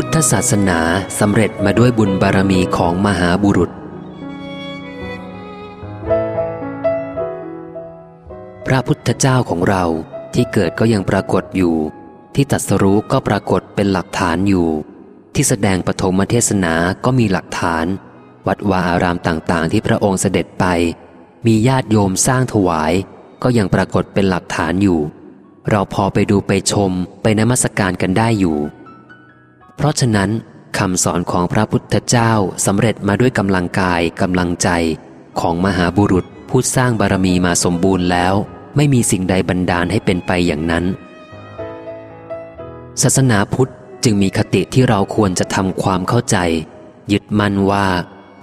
พุทธศาสนาสำเร็จมาด้วยบุญบารมีของมหาบุรุษ พระพุทธเจ้าของเราที่เกิดก็ยังปรากฏอยู่ ที่ตัดสรู้ก็ปรากฏเป็นหลักฐานอยู่ ที่แสดงปฐมเทศนาก็มีหลักฐาน วัดวาอารามต่างๆ ที่พระองค์เสด็จไป มีญาติโยมสร้างถวาย ก็ยังปรากฏเป็นหลักฐานอยู่ เราพอไปดูไปชมไปนมัสการกันได้อยู่ เพราะฉะนั้นคำสอนของพระพุทธเจ้าสำเร็จมาด้วยกำลังกายกำลังใจของมหาบุรุษผู้สร้างบารมีมาสมบูรณ์แล้ว ไม่มีสิ่งใดบันดาลให้เป็นไปอย่างนั้น ศาสนาพุทธจึงมีคติที่เราควรจะทำความเข้าใจ ยึดมั่นว่า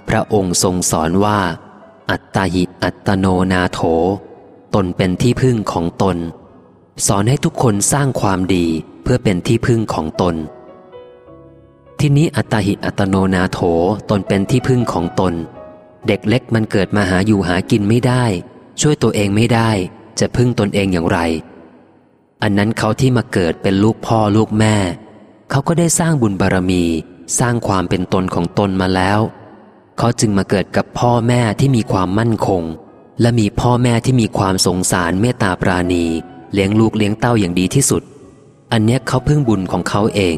พระองค์ทรงสอนว่า อัตตาหิอัตโนนาโถ ตนเป็นที่พึ่งของตน สอนให้ทุกคนสร้างความดีเพื่อเป็นที่พึ่งของตน ที่นี้อัตตาหิอัตโนนาโถตนเป็นที่พึ่งของตน เด็กเล็กมันเกิดมาหาอยู่หากินไม่ได้ ช่วยตัวเองไม่ได้ จะพึ่งตนเองอย่างไร อันนั้นเขาที่มาเกิดเป็นลูกพ่อลูกแม่ เขาก็ได้สร้างบุญบารมี สร้างความเป็นตนของตนมาแล้ว เขาจึงมาเกิดกับพ่อแม่ที่มีความมั่นคง และมีพ่อแม่ที่มีความสงสารเมตตาปราณี เลี้ยงลูกเลี้ยงเต้าอย่างดีที่สุด อันเนี้ยเขาพึ่งบุญของเขาเอง